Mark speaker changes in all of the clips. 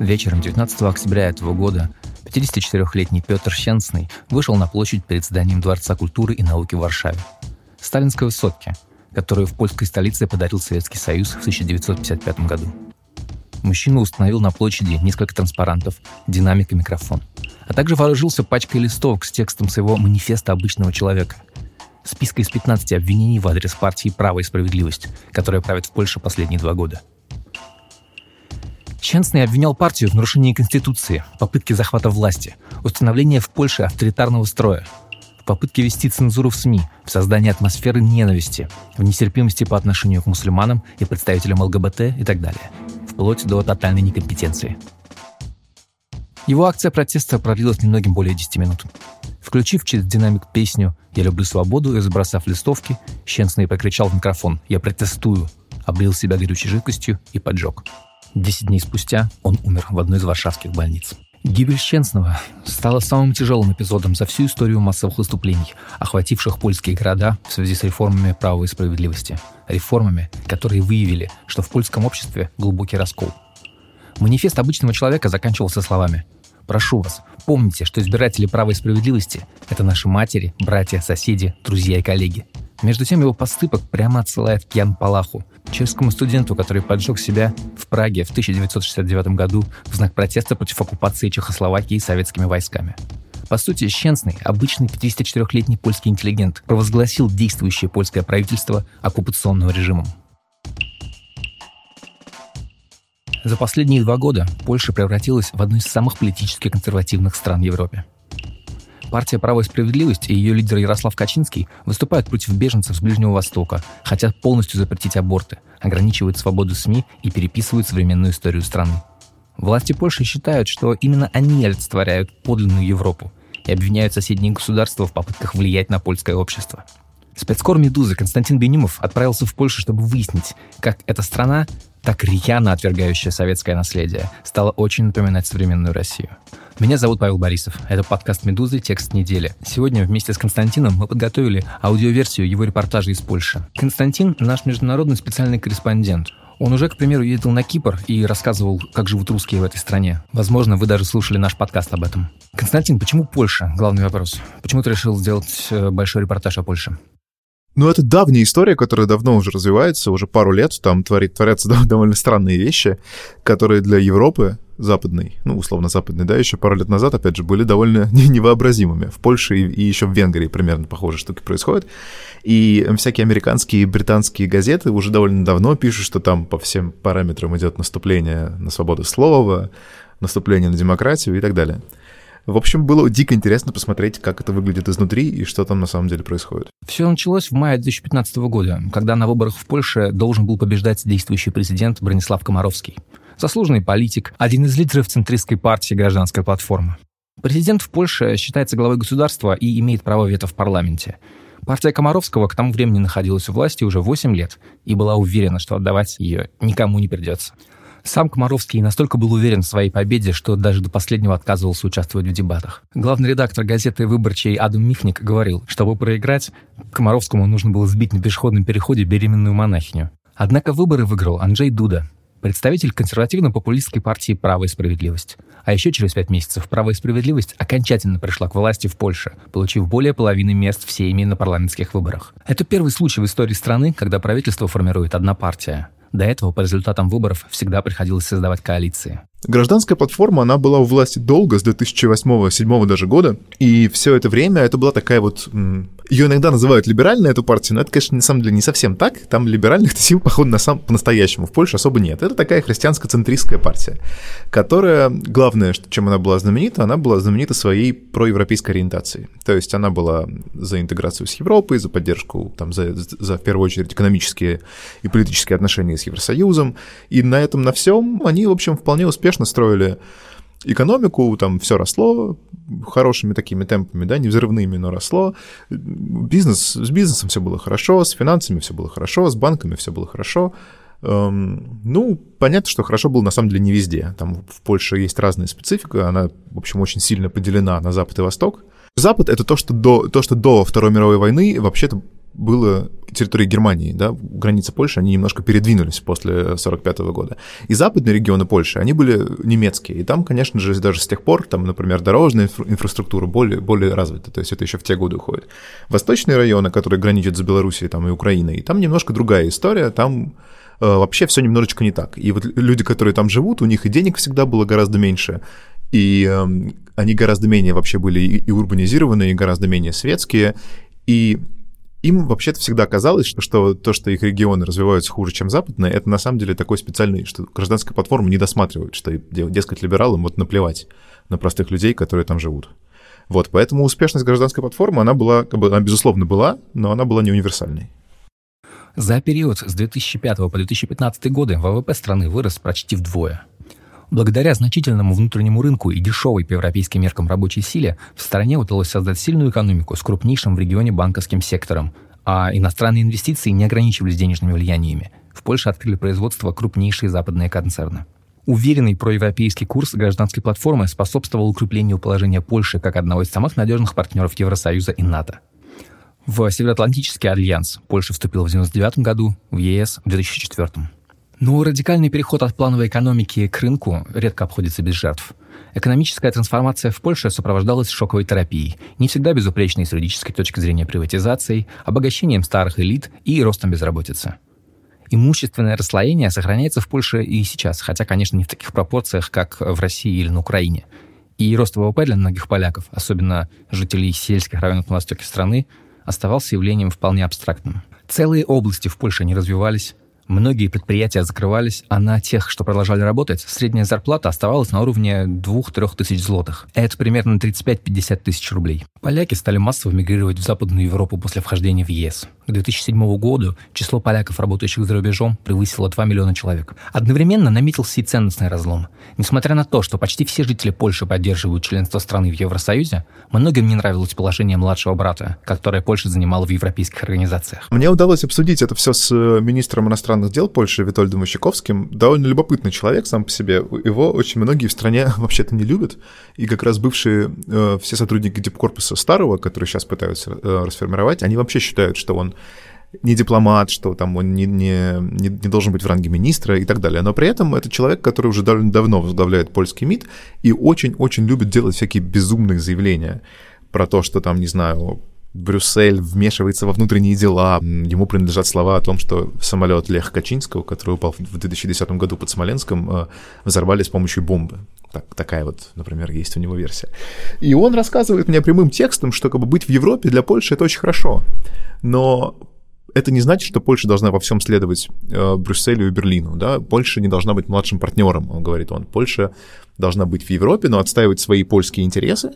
Speaker 1: Вечером 19 октября этого года 54-летний Петр Щенсный вышел на площадь перед зданием Дворца культуры и науки в Варшаве. Сталинской высотке, которую в польской столице подарил Советский Союз в 1955 году. Мужчина установил на площади несколько транспарантов, динамик и микрофон, а также вооружился пачкой листовок с текстом своего манифеста обычного человека – списка из 15 обвинений в адрес партии «Право и справедливость», которая правит в Польше последние два года. Щенсный обвинял партию в нарушении Конституции, попытке захвата власти, установления в Польше авторитарного строя, в попытке вести цензуру в СМИ, в создании атмосферы ненависти, в нетерпимости по отношению к мусульманам и представителям ЛГБТ и так далее, вплоть до тотальной некомпетенции. Его акция протеста продлилась немногим более 10 минут. Включив через динамик песню «Я люблю свободу» и забросав листовки, Щенсный прокричал в микрофон «Я протестую», облил себя горючей жидкостью и поджег. Десять дней спустя он умер в одной из варшавских больниц. Гибель Щенсного стала самым тяжелым эпизодом за всю историю массовых выступлений, охвативших польские города в связи с реформами права и справедливости. Реформами, которые выявили, что в польском обществе глубокий раскол. Манифест обычного человека заканчивался словами «Прошу вас, помните, что избиратели права и справедливости – это наши матери, братья, соседи, друзья и коллеги. Между тем его поступок прямо отсылает к Ян Палаху, чешскому студенту, который поджег себя в Праге в 1969 году в знак протеста против оккупации Чехословакии советскими войсками. По сути, Щенсный, обычный 54-летний польский интеллигент, провозгласил действующее польское правительство оккупационным режимом. За последние два года Польша превратилась в одну из самых политически консервативных стран Европе. Партия «Право и справедливость» и ее лидер Ярослав Качинский выступают против беженцев с Ближнего Востока, хотят полностью запретить аборты, ограничивают свободу СМИ и переписывают современную историю страны. Власти Польши считают, что именно они олицетворяют подлинную Европу и обвиняют соседние государства в попытках влиять на польское общество. Спецкор «Медузы» Константин Бенимов отправился в Польшу, чтобы выяснить, как эта страна, так рьяно отвергающая советское наследие, стала очень напоминать современную Россию. Меня зовут Павел Борисов. Это подкаст «Медузы. Текст недели». Сегодня вместе с Константином мы подготовили аудиоверсию его репортажа из Польши. Константин — наш международный специальный корреспондент. Он уже, к примеру, ездил на Кипр и рассказывал, как живут русские в этой стране. Возможно, вы даже слушали наш подкаст об этом. Константин, почему Польша? Главный вопрос. Почему ты решил сделать э, большой репортаж о Польше?
Speaker 2: Ну, это давняя история, которая давно уже развивается, уже пару лет. Там творит, творятся довольно странные вещи, которые для Европы западной, ну, условно западной, да, еще пару лет назад, опять же, были довольно невообразимыми. В Польше и, и еще в Венгрии примерно похожие штуки происходят. И всякие американские и британские газеты уже довольно давно пишут, что там по всем параметрам идет наступление на свободу слова, наступление на демократию и так далее. В общем, было дико интересно посмотреть, как это выглядит изнутри и что там на самом деле происходит.
Speaker 1: Все началось в мае 2015 года, когда на выборах в Польше должен был побеждать действующий президент Бронислав Комаровский. Заслуженный политик, один из лидеров центристской партии «Гражданская платформа». Президент в Польше считается главой государства и имеет право вето в парламенте. Партия Комаровского к тому времени находилась у власти уже 8 лет и была уверена, что отдавать ее никому не придется. Сам Комаровский настолько был уверен в своей победе, что даже до последнего отказывался участвовать в дебатах. Главный редактор газеты «Выборчей» Адам Михник говорил, чтобы проиграть, Комаровскому нужно было сбить на пешеходном переходе беременную монахиню. Однако выборы выиграл Анджей Дуда, представитель консервативно-популистской партии «Право и справедливость». А еще через пять месяцев «Право и справедливость» окончательно пришла к власти в Польше, получив более половины мест в Сейме на парламентских выборах. Это первый случай в истории страны, когда правительство формирует одна партия. До этого по результатам выборов всегда приходилось создавать коалиции.
Speaker 2: Гражданская платформа, она была у власти долго, с 2008-2007 даже года, и все это время это была такая вот ее иногда называют либеральной, эту партию, но это, конечно, на самом деле не совсем так. Там либеральных сил, походу, на сам, по-настоящему в Польше особо нет. Это такая христианско-центристская партия, которая, главное, чем она была знаменита, она была знаменита своей проевропейской ориентацией. То есть она была за интеграцию с Европой, за поддержку, там, за, за в первую очередь, экономические и политические отношения с Евросоюзом. И на этом, на всем они, в общем, вполне успешно строили экономику, там все росло хорошими такими темпами, да, не взрывными, но росло. Бизнес, с бизнесом все было хорошо, с финансами все было хорошо, с банками все было хорошо. Эм, ну, понятно, что хорошо было на самом деле не везде. Там в Польше есть разная специфика, она, в общем, очень сильно поделена на Запад и Восток. Запад — это то, что до, то, что до Второй мировой войны вообще-то было территории Германии, да, границы Польши, они немножко передвинулись после 45 года. И западные регионы Польши, они были немецкие. И там, конечно же, даже с тех пор, там, например, дорожная инфраструктура более, более развита, то есть это еще в те годы уходит. Восточные районы, которые граничат с Белоруссией там, и Украиной, там немножко другая история, там э, вообще все немножечко не так. И вот люди, которые там живут, у них и денег всегда было гораздо меньше, и э, они гораздо менее вообще были и, и урбанизированные, и гораздо менее светские, и им вообще-то всегда казалось, что, то, что их регионы развиваются хуже, чем западные, это на самом деле такой специальный, что гражданская платформа не досматривает, что, дескать, либералам вот наплевать на простых людей, которые там живут. Вот, поэтому успешность гражданской платформы, она была, как бы, она, безусловно, была, но она была не универсальной.
Speaker 1: За период с 2005 по 2015 годы ВВП страны вырос почти вдвое. Благодаря значительному внутреннему рынку и дешевой по европейским меркам рабочей силе в стране удалось создать сильную экономику с крупнейшим в регионе банковским сектором, а иностранные инвестиции не ограничивались денежными влияниями. В Польше открыли производство крупнейшие западные концерны. Уверенный проевропейский курс гражданской платформы способствовал укреплению положения Польши как одного из самых надежных партнеров Евросоюза и НАТО. В Североатлантический альянс Польша вступила в 1999 году, в ЕС в 2004. Но радикальный переход от плановой экономики к рынку редко обходится без жертв. Экономическая трансформация в Польше сопровождалась шоковой терапией, не всегда безупречной с юридической точки зрения приватизацией, обогащением старых элит и ростом безработицы. Имущественное расслоение сохраняется в Польше и сейчас, хотя, конечно, не в таких пропорциях, как в России или на Украине. И рост ВВП для многих поляков, особенно жителей сельских районов на востоке страны, оставался явлением вполне абстрактным. Целые области в Польше не развивались, Многие предприятия закрывались, а на тех, что продолжали работать, средняя зарплата оставалась на уровне 2-3 тысяч злотых. Это примерно 35-50 тысяч рублей. Поляки стали массово мигрировать в Западную Европу после вхождения в ЕС. К 2007 году число поляков, работающих за рубежом, превысило 2 миллиона человек. Одновременно наметился и ценностный разлом. Несмотря на то, что почти все жители Польши поддерживают членство страны в Евросоюзе, многим не нравилось положение младшего брата, которое Польша занимала в европейских организациях.
Speaker 2: Мне удалось обсудить это все с э, министром иностранных дел Польши Витольдом Ващаковским. Довольно любопытный человек сам по себе. Его очень многие в стране вообще-то не любят. И как раз бывшие э, все сотрудники дипкорпуса старого, которые сейчас пытаются э, расформировать, они вообще считают, что он не дипломат, что там он не, не, не, не должен быть в ранге министра и так далее. Но при этом это человек, который уже довольно давно возглавляет польский МИД и очень-очень любит делать всякие безумные заявления про то, что там, не знаю, Брюссель вмешивается во внутренние дела. Ему принадлежат слова о том, что самолет Леха Качинского, который упал в 2010 году под Смоленском, э, взорвали с помощью бомбы. Так, такая вот, например, есть у него версия. И он рассказывает мне прямым текстом, что как бы быть в Европе для Польши это очень хорошо. Но это не значит, что Польша должна во всем следовать э, Брюсселю и Берлину. Да? Польша не должна быть младшим партнером, он говорит он. Польша должна быть в Европе, но отстаивать свои польские интересы.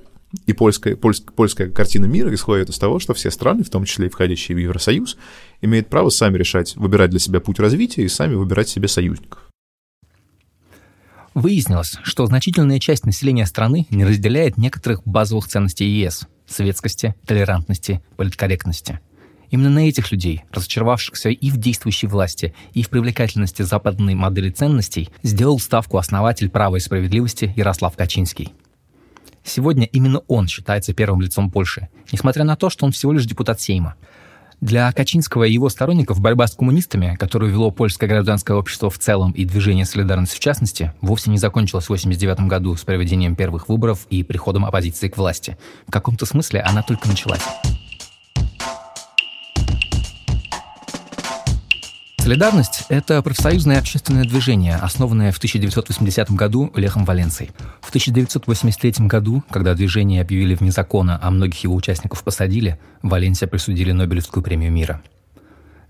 Speaker 2: И польская, польская, польская картина мира исходит из того, что все страны, в том числе и входящие в Евросоюз, имеют право сами решать, выбирать для себя путь развития и сами выбирать себе союзников.
Speaker 1: Выяснилось, что значительная часть населения страны не разделяет некоторых базовых ценностей ЕС – светскости, толерантности, политкорректности. Именно на этих людей, разочаровавшихся и в действующей власти, и в привлекательности западной модели ценностей, сделал ставку основатель права и справедливости Ярослав Качинский. Сегодня именно он считается первым лицом Польши, несмотря на то, что он всего лишь депутат Сейма – для Качинского и его сторонников борьба с коммунистами, которую вело польское гражданское общество в целом и движение «Солидарность» в частности, вовсе не закончилась в 1989 году с проведением первых выборов и приходом оппозиции к власти. В каком-то смысле она только началась. Солидарность – это профсоюзное общественное движение, основанное в 1980 году Лехом Валенцией. В 1983 году, когда движение объявили вне закона, а многих его участников посадили, Валенсия присудили Нобелевскую премию мира.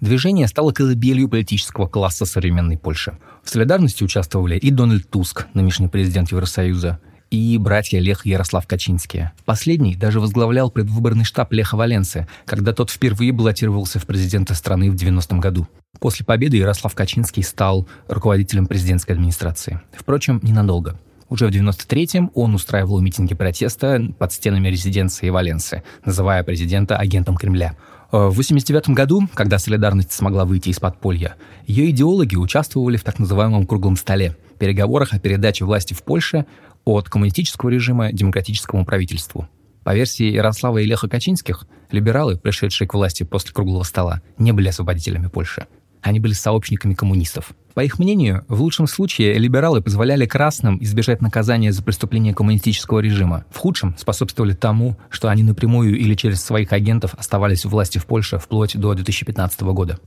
Speaker 1: Движение стало колыбелью политического класса современной Польши. В солидарности участвовали и Дональд Туск, нынешний президент Евросоюза, и братья Лех и Ярослав Качинские. Последний даже возглавлял предвыборный штаб Леха Валенции, когда тот впервые баллотировался в президенты страны в 90-м году. После победы Ярослав Качинский стал руководителем президентской администрации. Впрочем, ненадолго. Уже в 93-м он устраивал митинги протеста под стенами резиденции Валенсы, называя президента агентом Кремля. Э, в 89 году, когда «Солидарность» смогла выйти из подполья, ее идеологи участвовали в так называемом «круглом столе» – переговорах о передаче власти в Польше от коммунистического режима демократическому правительству. По версии Ярослава и Леха Качинских, либералы, пришедшие к власти после круглого стола, не были освободителями Польши. Они были сообщниками коммунистов. По их мнению, в лучшем случае либералы позволяли красным избежать наказания за преступление коммунистического режима. В худшем способствовали тому, что они напрямую или через своих агентов оставались у власти в Польше вплоть до 2015 года.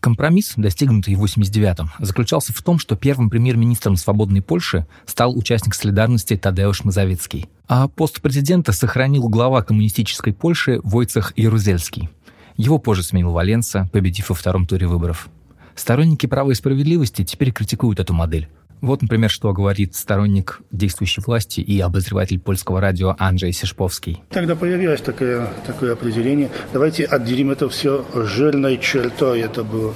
Speaker 1: Компромисс, достигнутый в 89-м, заключался в том, что первым премьер-министром свободной Польши стал участник солидарности Тадеуш Мазовецкий, а пост президента сохранил глава коммунистической Польши Войцех Ярузельский. Его позже сменил Валенса, победив во втором туре выборов. Сторонники права и справедливости теперь критикуют эту модель. Вот, например, что говорит сторонник действующей власти и обозреватель польского радио Анджей Сишповский.
Speaker 3: Тогда появилось такое, такое определение. Давайте отделим это все жирной чертой. Это было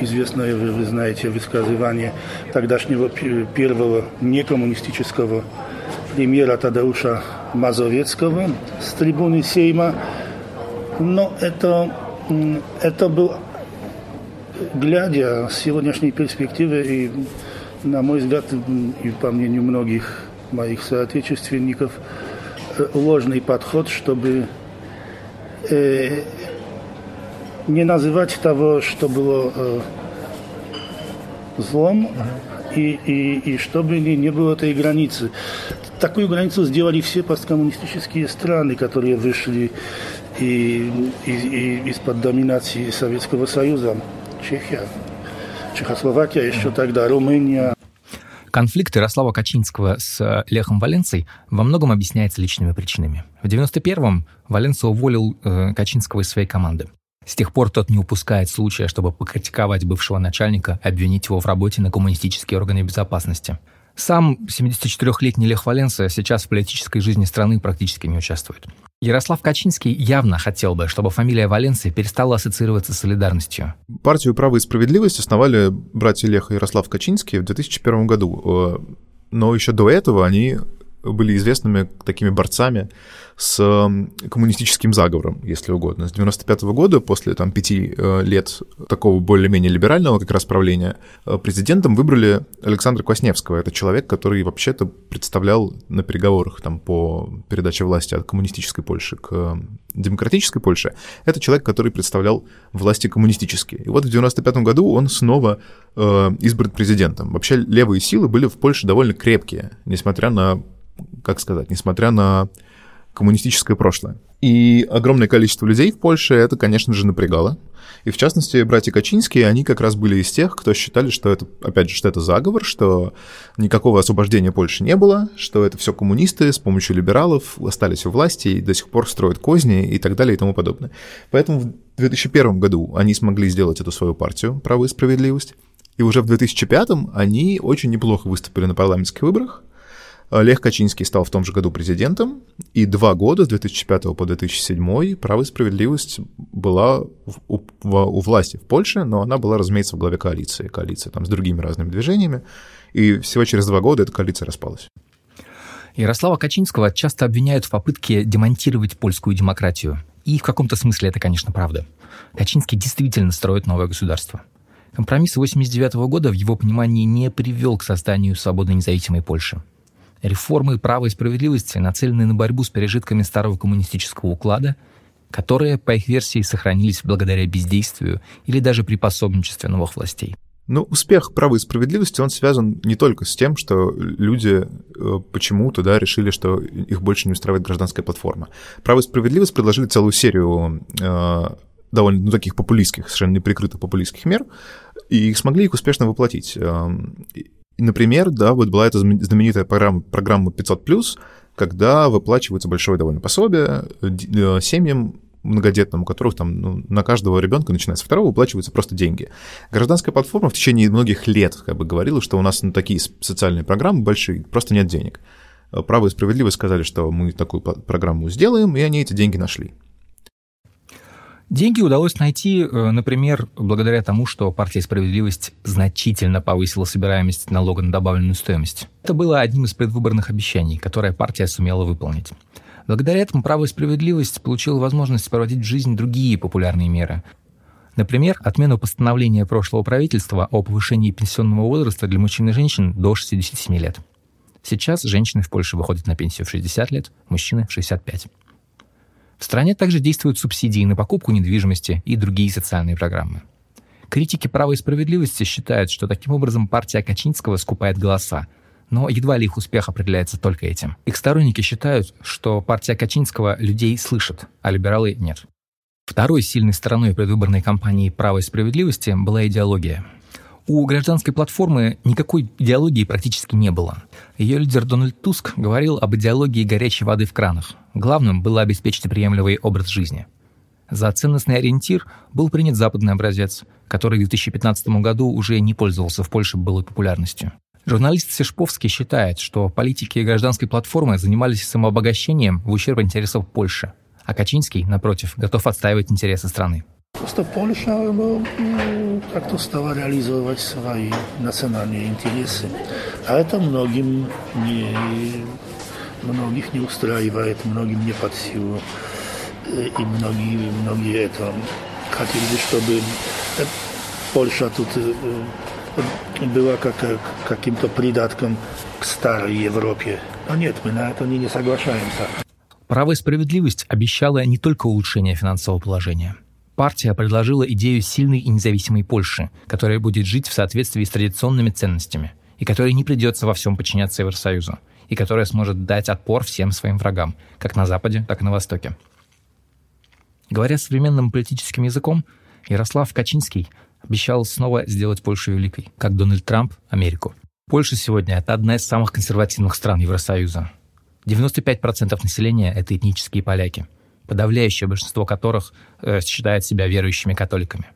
Speaker 3: известное, вы, вы знаете, высказывание тогдашнего первого некоммунистического премьера Тадeuша Мазовецкого с трибуны Сейма. Но это, это был глядя с сегодняшней перспективы и, на мой взгляд, и по мнению многих моих соотечественников, э, ложный подход, чтобы э, не называть того, что было э, злом, и, и, и чтобы не, не было этой границы. Такую границу сделали все посткоммунистические страны, которые вышли и, и, и из-под доминации Советского Союза. Чехия, Чехословакия, еще тогда Румыния.
Speaker 1: Конфликт Ярослава Качинского с Лехом Валенцией во многом объясняется личными причинами. В 91-м Валенца уволил э, Качинского из своей команды. С тех пор тот не упускает случая, чтобы покритиковать бывшего начальника, обвинить его в работе на коммунистические органы безопасности. Сам 74-летний Лех Валенса сейчас в политической жизни страны практически не участвует. Ярослав Качинский явно хотел бы, чтобы фамилия Валенции перестала ассоциироваться с солидарностью.
Speaker 2: Партию «Право и справедливость» основали братья Лех и Ярослав Качинский в 2001 году. Э, но еще до этого они были известными такими борцами с коммунистическим заговором, если угодно. С 95 -го года, после там, пяти э, лет такого более-менее либерального как раз правления, э, президентом выбрали Александра Квасневского. Это человек, который вообще-то представлял на переговорах там, по передаче власти от коммунистической Польши к демократической Польше. Это человек, который представлял власти коммунистические. И вот в 95 году он снова э, избран президентом. Вообще левые силы были в Польше довольно крепкие, несмотря на как сказать, несмотря на коммунистическое прошлое. И огромное количество людей в Польше это, конечно же, напрягало. И в частности, братья Качинские, они как раз были из тех, кто считали, что это, опять же, что это заговор, что никакого освобождения Польши не было, что это все коммунисты с помощью либералов остались у власти и до сих пор строят козни и так далее и тому подобное. Поэтому в 2001 году они смогли сделать эту свою партию «Право и справедливость». И уже в 2005 они очень неплохо выступили на парламентских выборах, Лех Качинский стал в том же году президентом, и два года, с 2005 по 2007, «Право и справедливость» была у, у, у власти в Польше, но она была, разумеется, в главе коалиции, коалиция там с другими разными движениями, и всего через два года эта коалиция распалась.
Speaker 1: Ярослава Качинского часто обвиняют в попытке демонтировать польскую демократию. И в каком-то смысле это, конечно, правда. Качинский действительно строит новое государство. Компромисс 89 года в его понимании не привел к созданию свободной независимой Польши. Реформы права и справедливости нацелены на борьбу с пережитками старого коммунистического уклада, которые, по их версии, сохранились благодаря бездействию или даже при пособничестве новых властей.
Speaker 2: Ну, успех права и справедливости, он связан не только с тем, что люди э, почему-то, да, решили, что их больше не устраивает гражданская платформа. Право и справедливость предложили целую серию э, довольно ну, таких популистских, совершенно неприкрытых популистских мер, и смогли их успешно воплотить. Например, да, вот была эта знаменитая программа, программа 500+, когда выплачивается большое довольно пособие э, семьям многодетным, у которых там ну, на каждого ребенка, начиная с второго, выплачиваются просто деньги. Гражданская платформа в течение многих лет как бы говорила, что у нас на такие социальные программы большие просто нет денег. Право и справедливость сказали, что мы такую программу сделаем, и они эти деньги нашли.
Speaker 1: Деньги удалось найти, э, например, благодаря тому, что партия «Справедливость» значительно повысила собираемость налога на добавленную стоимость. Это было одним из предвыборных обещаний, которое партия сумела выполнить. Благодаря этому «Право и справедливость» получила возможность проводить в жизнь другие популярные меры. Например, отмену постановления прошлого правительства о повышении пенсионного возраста для мужчин и женщин до 67 лет. Сейчас женщины в Польше выходят на пенсию в 60 лет, мужчины в 65. В стране также действуют субсидии на покупку недвижимости и другие социальные программы. Критики права и справедливости считают, что таким образом партия Качинского скупает голоса, но едва ли их успех определяется только этим. Их сторонники считают, что партия Качинского людей слышит, а либералы нет. Второй сильной стороной предвыборной кампании «Права и справедливости» была идеология. У гражданской платформы никакой идеологии практически не было. Ее лидер Дональд Туск говорил об идеологии горячей воды в кранах. Главным было обеспечить приемлемый образ жизни. За ценностный ориентир был принят западный образец, который в 2015 году уже не пользовался в Польше былой популярностью. Журналист Сешповский считает, что политики гражданской платформы занимались самообогащением в ущерб интересов Польши, а Качинский, напротив, готов отстаивать интересы страны.
Speaker 3: Просто Польша ну, как-то стала реализовывать свои национальные интересы. А это многим не, многих не устраивает, многим не под силу. И многие, многие это хотели, чтобы Польша тут była как, каким-то придатком к старой Европе. Но нет, мы на это не соглашаемся.
Speaker 1: Право и справедливость обещала не только улучшение финансового положения. Партия предложила идею сильной и независимой Польши, которая будет жить в соответствии с традиционными ценностями, и которой не придется во всем подчиняться Евросоюзу, и которая сможет дать отпор всем своим врагам, как на Западе, так и на Востоке. Говоря современным политическим языком, Ярослав Качинский обещал снова сделать Польшу великой, как Дональд Трамп – Америку. Польша сегодня – это одна из самых консервативных стран Евросоюза. 95% населения – это этнические поляки, подавляющее большинство которых э, считает себя верующими католиками.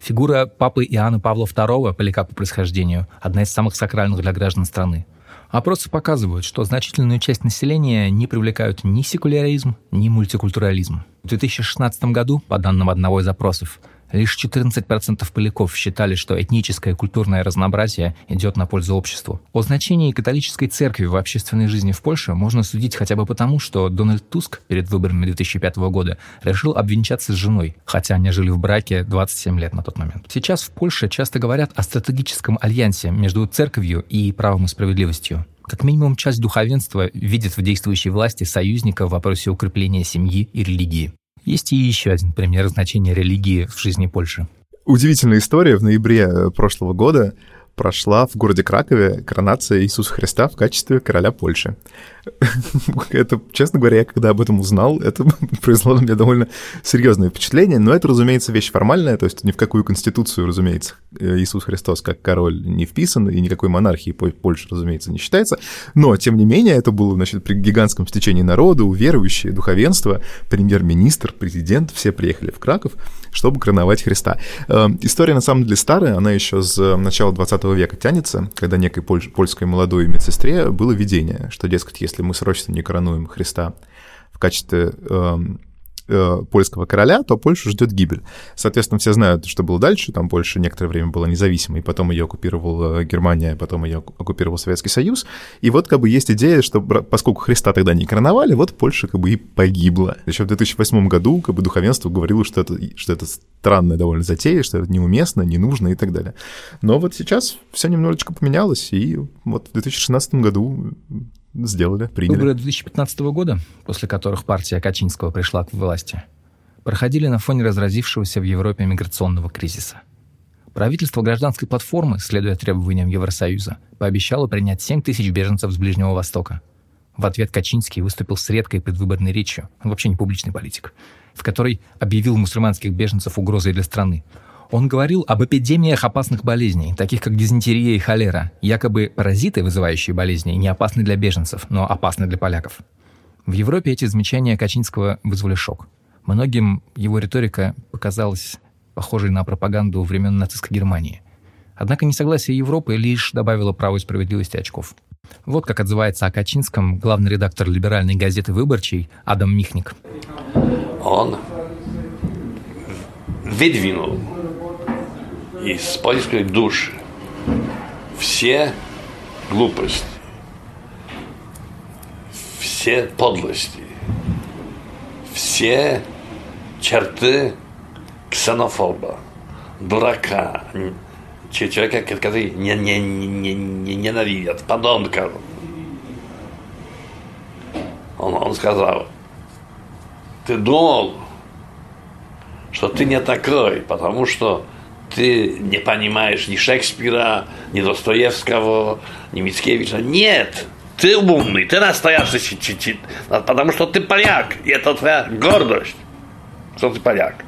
Speaker 1: Фигура папы Иоанна Павла II, поляка по происхождению, одна из самых сакральных для граждан страны. Опросы показывают, что значительную часть населения не привлекают ни секуляризм, ни мультикультурализм. В 2016 году, по данным одного из опросов, Лишь 14% поляков считали, что этническое и культурное разнообразие идет на пользу обществу. О значении католической церкви в общественной жизни в Польше можно судить хотя бы потому, что Дональд Туск перед выборами 2005 года решил обвенчаться с женой, хотя они жили в браке 27 лет на тот момент. Сейчас в Польше часто говорят о стратегическом альянсе между церковью и правом и справедливостью. Как минимум часть духовенства видит в действующей власти союзника в вопросе укрепления семьи и религии. Есть и еще один пример значения религии в жизни Польши.
Speaker 2: Удивительная история. В ноябре прошлого года прошла в городе Кракове коронация Иисуса Христа в качестве короля Польши. Это, честно говоря, я когда об этом узнал, это произвело на меня довольно серьезное впечатление, но это, разумеется, вещь формальная, то есть ни в какую конституцию, разумеется, Иисус Христос как король не вписан, и никакой монархии Польши, разумеется, не считается, но, тем не менее, это было, значит, при гигантском стечении народа, верующие, духовенство, премьер-министр, президент, все приехали в Краков, чтобы короновать Христа. Эм, история, на самом деле, старая, она еще с э, начала 20 века тянется, когда некой польской молодой медсестре было видение, что, дескать, если мы срочно не коронуем Христа в качестве эм, э, польского короля, то Польшу ждет гибель. Соответственно, все знают, что было дальше. Там Польша некоторое время была независимой, потом ее оккупировала Германия, потом ее оккупировал Советский Союз. И вот как бы есть идея, что поскольку Христа тогда не короновали, вот Польша как бы и погибла. Еще в 2008 году как бы духовенство говорило, что это, что это странная довольно затея, что это неуместно, не нужно и так далее. Но вот сейчас все немножечко поменялось, и вот в 2016 году сделали, приняли.
Speaker 1: Выборы 2015 года, после которых партия Качинского пришла к власти, проходили на фоне разразившегося в Европе миграционного кризиса. Правительство гражданской платформы, следуя требованиям Евросоюза, пообещало принять 7 тысяч беженцев с Ближнего Востока. В ответ Качинский выступил с редкой предвыборной речью, он вообще не публичный политик, в которой объявил мусульманских беженцев угрозой для страны, он говорил об эпидемиях опасных болезней, таких как дизентерия и холера. Якобы паразиты, вызывающие болезни, не опасны для беженцев, но опасны для поляков. В Европе эти замечания Качинского вызвали шок. Многим его риторика показалась похожей на пропаганду времен нацистской Германии. Однако несогласие Европы лишь добавило праву и справедливости очков. Вот как отзывается о Качинском главный редактор либеральной газеты «Выборчий» Адам Михник.
Speaker 4: Он выдвинул из польской души. Все глупости, все подлости, все черты ксенофоба, дурака, человека, который не, не, не, не ненавидят, подонка. Он, он сказал, ты думал, что ты не такой, потому что ты не понимаешь ни Шекспира, ни Достоевского, ни Мицкевича. Нет, ты умный, ты настоящий, потому что ты поляк, и это твоя гордость, что ты поляк.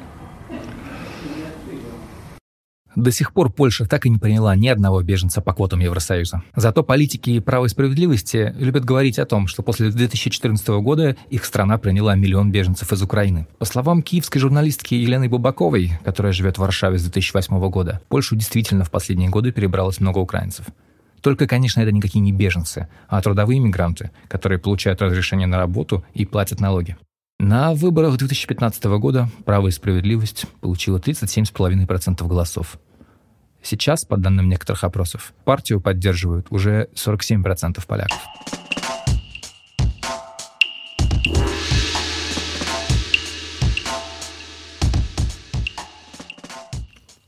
Speaker 1: До сих пор Польша так и не приняла ни одного беженца по квотам Евросоюза. Зато политики права и справедливости любят говорить о том, что после 2014 года их страна приняла миллион беженцев из Украины. По словам киевской журналистки Елены Бубаковой, которая живет в Варшаве с 2008 года, Польшу действительно в последние годы перебралось много украинцев. Только, конечно, это никакие не беженцы, а трудовые мигранты, которые получают разрешение на работу и платят налоги. На выборах 2015 года «Право и справедливость» получила 37,5% голосов. Сейчас, по данным некоторых опросов, партию поддерживают уже 47% поляков.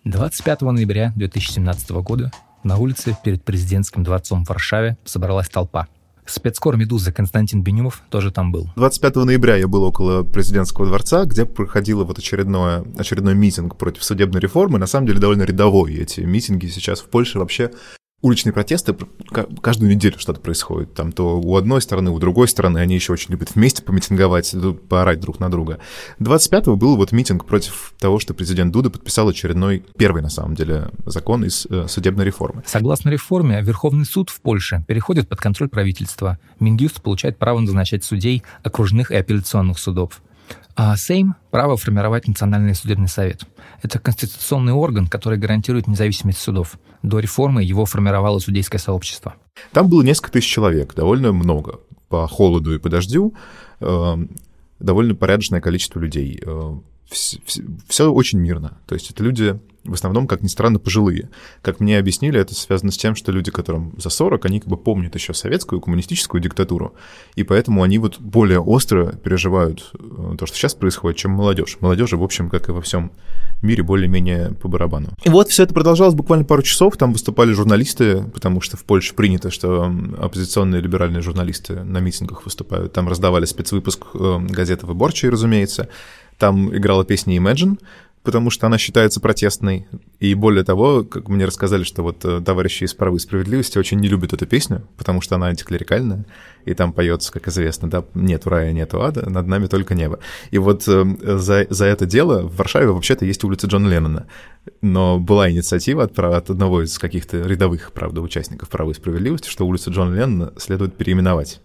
Speaker 1: Двадцать пятого ноября 2017 года на улице перед президентским дворцом в Варшаве собралась толпа – Спецкор «Медуза» Константин Бенюмов тоже там был.
Speaker 2: 25 ноября я был около президентского дворца, где проходило вот очередное, очередной митинг против судебной реформы. На самом деле довольно рядовой эти митинги сейчас в Польше вообще уличные протесты каждую неделю что-то происходит. Там то у одной стороны, у другой стороны. Они еще очень любят вместе помитинговать, поорать друг на друга. 25-го был вот митинг против того, что президент Дуда подписал очередной, первый на самом деле, закон из э, судебной реформы.
Speaker 1: Согласно реформе, Верховный суд в Польше переходит под контроль правительства. Минюст получает право назначать судей окружных и апелляционных судов. А Сейм – право формировать Национальный судебный совет. Это конституционный орган, который гарантирует независимость судов. До реформы его формировало судейское сообщество.
Speaker 2: Там было несколько тысяч человек, довольно много. По холоду и по дождю э, довольно порядочное количество людей. Э, все очень мирно. То есть это люди в основном, как ни странно, пожилые. Как мне объяснили, это связано с тем, что люди, которым за 40, они как бы помнят еще советскую коммунистическую диктатуру, и поэтому они вот более остро переживают э, то, что сейчас происходит, чем молодежь. Молодежи, в общем, как и во всем мире, более-менее по барабану. И вот все это продолжалось буквально пару часов, там выступали журналисты, потому что в Польше принято, что оппозиционные либеральные журналисты на митингах выступают. Там раздавали спецвыпуск э, газеты «Выборчей», разумеется, там играла песня Imagine, потому что она считается протестной. И более того, как мне рассказали, что вот э, товарищи из «Правы и справедливости» очень не любят эту песню, потому что она антиклерикальная, и там поется, как известно, да, нет рая, нет ада, над нами только небо. И вот э, за, за это дело в Варшаве вообще-то есть улица Джона Леннона, но была инициатива от, от одного из каких-то рядовых, правда, участников «Правы и справедливости», что улицу Джона Леннона следует переименовать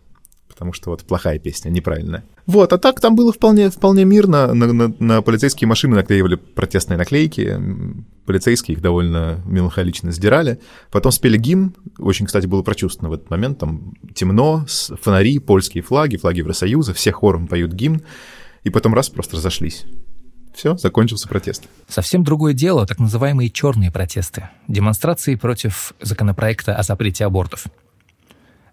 Speaker 2: потому что вот плохая песня, неправильная. Вот, а так там было вполне, вполне мирно. На, на, на полицейские машины наклеивали протестные наклейки, полицейские их довольно меланхолично сдирали. Потом спели гимн, очень, кстати, было прочувствовано в этот момент, там темно, фонари, польские флаги, флаги Евросоюза, все хором поют гимн, и потом раз просто разошлись. Все, закончился протест.
Speaker 1: Совсем другое дело, так называемые черные протесты. Демонстрации против законопроекта о запрете абортов.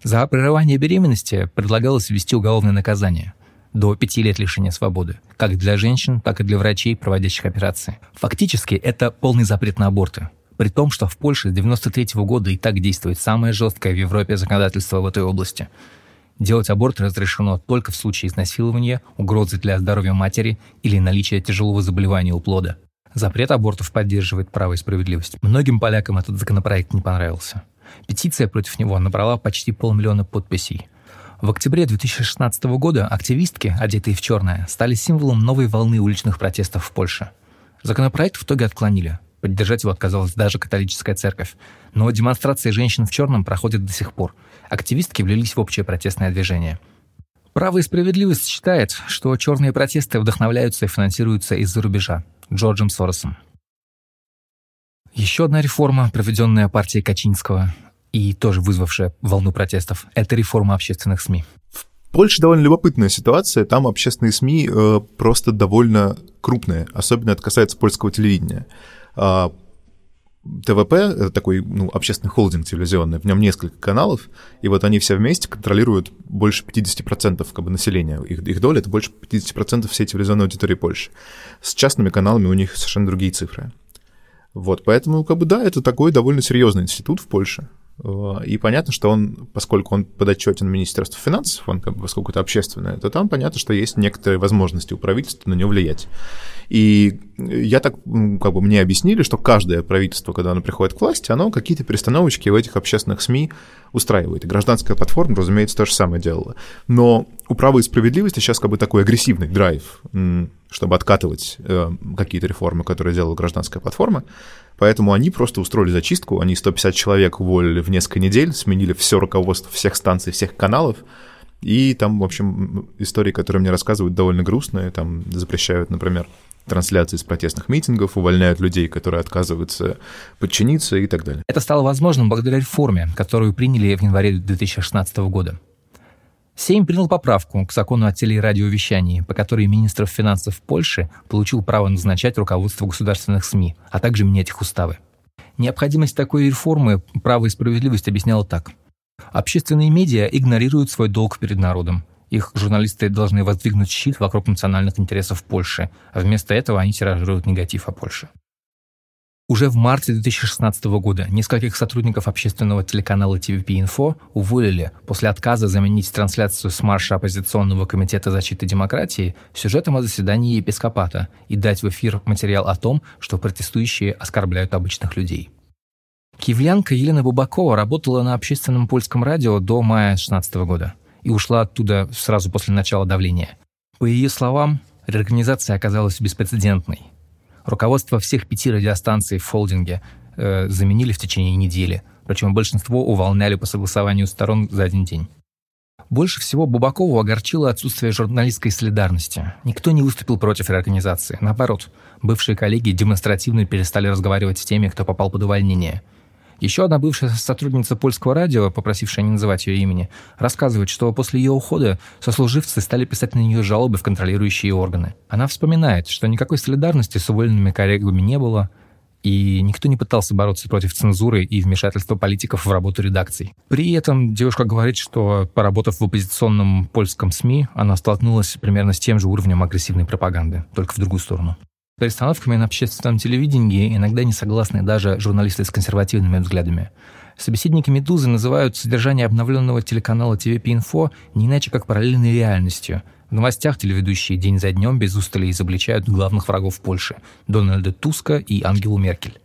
Speaker 1: За прерывание беременности предлагалось ввести уголовное наказание до пяти лет лишения свободы, как для женщин, так и для врачей, проводящих операции. Фактически это полный запрет на аборты. При том, что в Польше с 1993 года и так действует самое жесткое в Европе законодательство в этой области. Делать аборт разрешено только в случае изнасилования, угрозы для здоровья матери или наличия тяжелого заболевания у плода. Запрет абортов поддерживает право и справедливость. Многим полякам этот законопроект не понравился. Петиция против него набрала почти полмиллиона подписей. В октябре 2016 года активистки, одетые в черное, стали символом новой волны уличных протестов в Польше. Законопроект в итоге отклонили. Поддержать его отказалась даже католическая церковь. Но демонстрации женщин в черном проходят до сих пор. Активистки влились в общее протестное движение. Право и справедливость считает, что черные протесты вдохновляются и финансируются из-за рубежа. Джорджем Соросом. Еще одна реформа, проведенная партией Качинского и тоже вызвавшая волну протестов, это реформа общественных СМИ.
Speaker 2: В Польше довольно любопытная ситуация. Там общественные СМИ э, просто довольно крупные, особенно это касается польского телевидения. Э, ТВП — такой ну, общественный холдинг телевизионный, в нем несколько каналов, и вот они все вместе контролируют больше 50% как бы, населения. Их, их доля — это больше 50% всей телевизионной аудитории Польши. С частными каналами у них совершенно другие цифры. Вот, поэтому, как бы, да, это такой довольно серьезный институт в Польше. Э, и понятно, что он, поскольку он подотчетен Министерству финансов, он как бы, поскольку это общественное, то там понятно, что есть некоторые возможности у правительства на него влиять. И я так, как бы мне объяснили, что каждое правительство, когда оно приходит к власти, оно какие-то перестановочки в этих общественных СМИ устраивает. И гражданская платформа, разумеется, то же самое делала. Но у права и справедливости сейчас как бы такой агрессивный драйв, чтобы откатывать э, какие-то реформы, которые делала гражданская платформа. Поэтому они просто устроили зачистку, они 150 человек уволили в несколько недель, сменили все руководство всех станций, всех каналов, и там, в общем, истории, которые мне рассказывают, довольно грустные. Там запрещают, например, трансляции с протестных митингов, увольняют людей, которые отказываются подчиниться и так далее.
Speaker 1: Это стало возможным благодаря реформе, которую приняли в январе 2016 года. Сейм принял поправку к закону о теле- и радиовещании, по которой министр финансов Польши получил право назначать руководство государственных СМИ, а также менять их уставы. Необходимость такой реформы «Право и справедливость» объясняла так. Общественные медиа игнорируют свой долг перед народом. Их журналисты должны воздвигнуть щит вокруг национальных интересов Польши, а вместо этого они тиражируют негатив о Польше. Уже в марте 2016 года нескольких сотрудников общественного телеканала TVP-Info уволили после отказа заменить трансляцию с марша оппозиционного комитета защиты демократии сюжетом о заседании епископата и дать в эфир материал о том, что протестующие оскорбляют обычных людей. Киевлянка Елена Бубакова работала на общественном польском радио до мая 2016 года и ушла оттуда сразу после начала давления. По ее словам, реорганизация оказалась беспрецедентной – Руководство всех пяти радиостанций в холдинге э, заменили в течение недели, причем большинство увольняли по согласованию сторон за один день. Больше всего Бубакову огорчило отсутствие журналистской солидарности. Никто не выступил против реорганизации. Наоборот, бывшие коллеги демонстративно перестали разговаривать с теми, кто попал под увольнение – еще одна бывшая сотрудница польского радио, попросившая не называть ее имени, рассказывает, что после ее ухода сослуживцы стали писать на нее жалобы в контролирующие органы. Она вспоминает, что никакой солидарности с уволенными коллегами не было, и никто не пытался бороться против цензуры и вмешательства политиков в работу редакций. При этом девушка говорит, что, поработав в оппозиционном польском СМИ, она столкнулась примерно с тем же уровнем агрессивной пропаганды, только в другую сторону. С перестановками на общественном телевидении иногда не согласны даже журналисты с консервативными взглядами. Собеседники «Медузы» называют содержание обновленного телеканала ТВП-Инфо не иначе как параллельной реальностью. В новостях телеведущие день за днем без устали изобличают главных врагов Польши – Дональда Туска и Ангелу Меркель.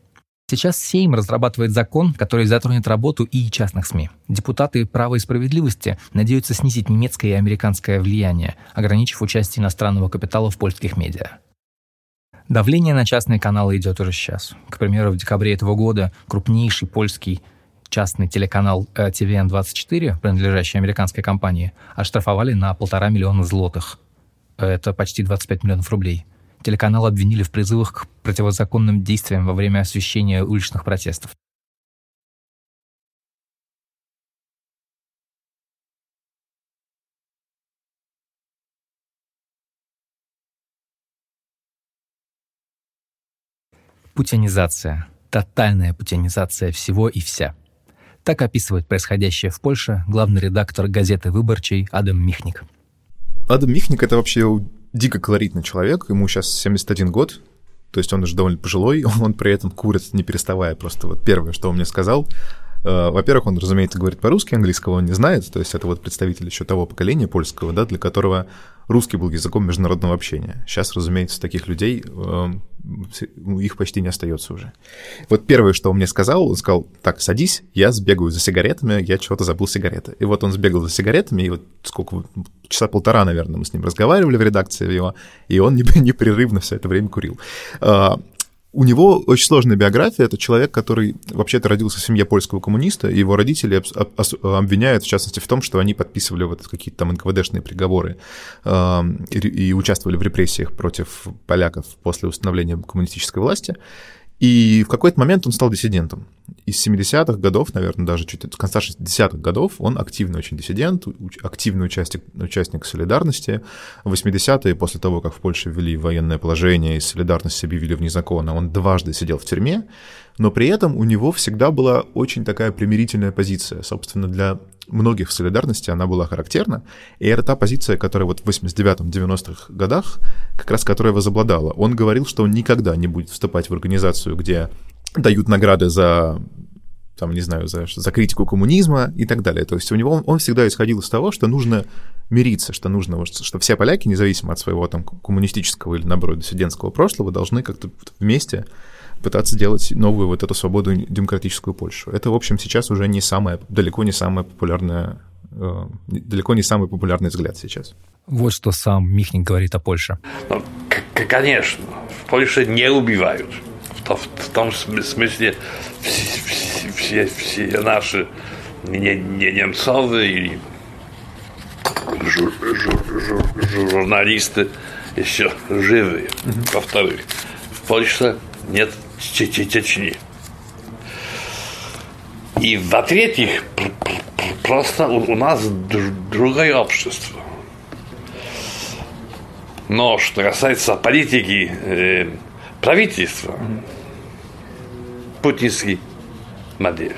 Speaker 1: Сейчас Сейм разрабатывает закон, который затронет работу и частных СМИ. Депутаты «Права и справедливости» надеются снизить немецкое и американское влияние, ограничив участие иностранного капитала в польских медиа. Давление на частные каналы идет уже сейчас. К примеру, в декабре этого года крупнейший польский частный телеканал TVN24, э, принадлежащий американской компании, оштрафовали на полтора миллиона злотых. Это почти 25 миллионов рублей. Телеканал обвинили в призывах к противозаконным действиям во время освещения уличных протестов. Путинизация. Тотальная путинизация всего и вся. Так описывает происходящее в Польше главный редактор газеты «Выборчий» Адам Михник.
Speaker 2: Адам Михник — это вообще дико колоритный человек, ему сейчас 71 год, то есть он уже довольно пожилой, он при этом курит, не переставая. Просто вот первое, что он мне сказал, Э, во-первых, он, разумеется, говорит по-русски, английского он не знает, то есть это вот представитель еще того поколения польского, да, для которого русский был языком международного общения. Сейчас, разумеется, таких людей, э, их почти не остается уже. Вот первое, что он мне сказал, он сказал, так, садись, я сбегаю за сигаретами, я чего-то забыл сигареты. И вот он сбегал за сигаретами, и вот сколько, часа полтора, наверное, мы с ним разговаривали в редакции его, и он непрерывно все это время курил. У него очень сложная биография. Это человек, который вообще-то родился в семье польского коммуниста, и его родители обвиняют, в частности, в том, что они подписывали вот какие-то там НКВДшные приговоры э, и, и участвовали в репрессиях против поляков после установления коммунистической власти. И в какой-то момент он стал диссидентом. Из 70-х годов, наверное, даже чуть с конца 60-х годов, он активный очень диссидент, активный участник, участник солидарности. В 80-е, после того, как в Польше ввели военное положение и солидарность объявили вне закона, он дважды сидел в тюрьме но при этом у него всегда была очень такая примирительная позиция. Собственно, для многих в солидарности она была характерна, и это та позиция, которая вот в 89-90-х годах, как раз которая возобладала. Он говорил, что он никогда не будет вступать в организацию, где дают награды за там, не знаю, за, за критику коммунизма и так далее. То есть у него он всегда исходил из того, что нужно мириться, что нужно, что все поляки, независимо от своего там коммунистического или, наоборот, диссидентского прошлого, должны как-то вместе пытаться сделать новую вот эту свободу демократическую Польшу. Это, в общем, сейчас уже не самое, далеко не самое популярное, э, далеко не самый популярный взгляд сейчас.
Speaker 1: Вот что сам Михник говорит о Польше.
Speaker 4: Ну, конечно, в Польше не убивают. В, в том смысле все, все, все наши не, не немцовы или жур, жур, жур, журналисты еще живые. Во-вторых, в Польше нет Чечни. И в-третьих, просто у, нас другое общество. Но что касается политики э, правительства, путинский модель.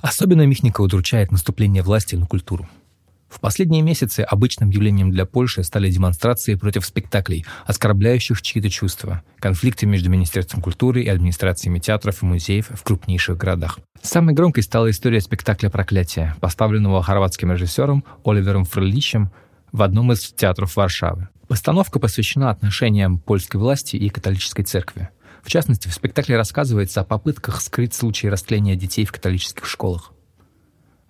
Speaker 1: Особенно Михника удручает наступление власти на культуру. В последние месяцы обычным явлением для Польши стали демонстрации против спектаклей, оскорбляющих чьи-то чувства, конфликты между Министерством культуры и администрациями театров и музеев в крупнейших городах. Самой громкой стала история спектакля «Проклятие», поставленного хорватским режиссером Оливером Фреличем в одном из театров Варшавы. Постановка посвящена отношениям польской власти и католической церкви. В частности, в спектакле рассказывается о попытках скрыть случаи растления детей в католических школах.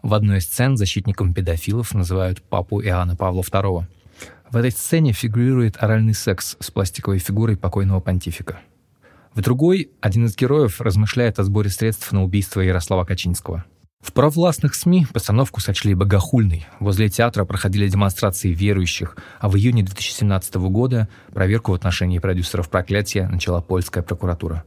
Speaker 1: В одной из сцен защитником педофилов называют папу Иоанна Павла II. В этой сцене фигурирует оральный секс с пластиковой фигурой покойного понтифика. В другой один из героев размышляет о сборе средств на убийство Ярослава Качинского. В провластных СМИ постановку сочли богохульной. Возле театра проходили демонстрации верующих, а в июне 2017 года проверку в отношении продюсеров «Проклятия» начала польская прокуратура.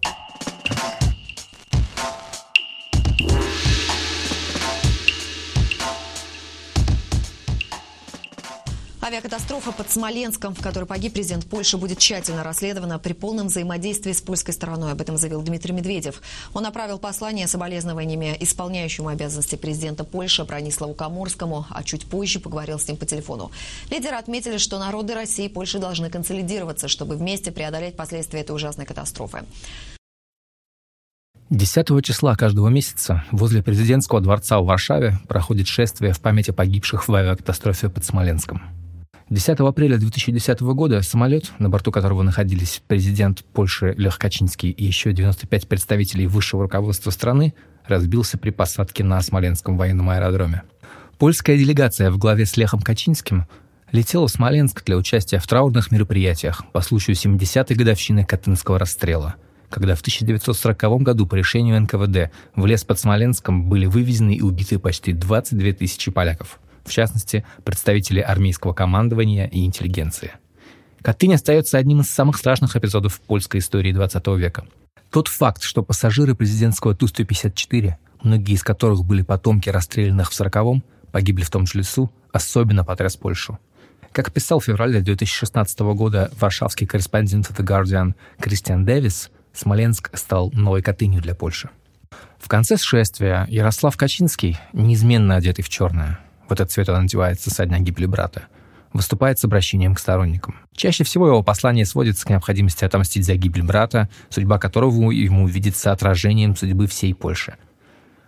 Speaker 5: Авиакатастрофа под Смоленском, в которой погиб президент Польши, будет тщательно расследована при полном взаимодействии с польской стороной. Об этом заявил Дмитрий Медведев. Он направил послание с соболезнованиями исполняющему обязанности президента Польши Брониславу Каморскому, а чуть позже поговорил с ним по телефону. Лидеры отметили, что народы России и Польши должны консолидироваться, чтобы вместе преодолеть последствия этой ужасной катастрофы.
Speaker 1: 10 числа каждого месяца возле президентского дворца в Варшаве проходит шествие в память о погибших в авиакатастрофе под Смоленском. 10 апреля 2010 года самолет, на борту которого находились президент Польши Лех Качинский и еще 95 представителей высшего руководства страны, разбился при посадке на Смоленском военном аэродроме. Польская делегация в главе с Лехом Качинским летела в Смоленск для участия в траурных мероприятиях по случаю 70-й годовщины Катынского расстрела, когда в 1940 году по решению НКВД в лес под Смоленском были вывезены и убиты почти 22 тысячи поляков – в частности, представители армейского командования и интеллигенции. Катынь остается одним из самых страшных эпизодов польской истории 20 века. Тот факт, что пассажиры президентского Ту-154, многие из которых были потомки расстрелянных в 40-м, погибли в том же лесу, особенно потряс Польшу. Как писал в феврале 2016 года варшавский корреспондент The Guardian Кристиан Дэвис, Смоленск стал новой Катынью для Польши. В конце шествия Ярослав Качинский, неизменно одетый в черное, в этот цвет он надевается со дня гибели брата, выступает с обращением к сторонникам. Чаще всего его послание сводится к необходимости отомстить за гибель брата, судьба которого ему видится отражением судьбы всей Польши.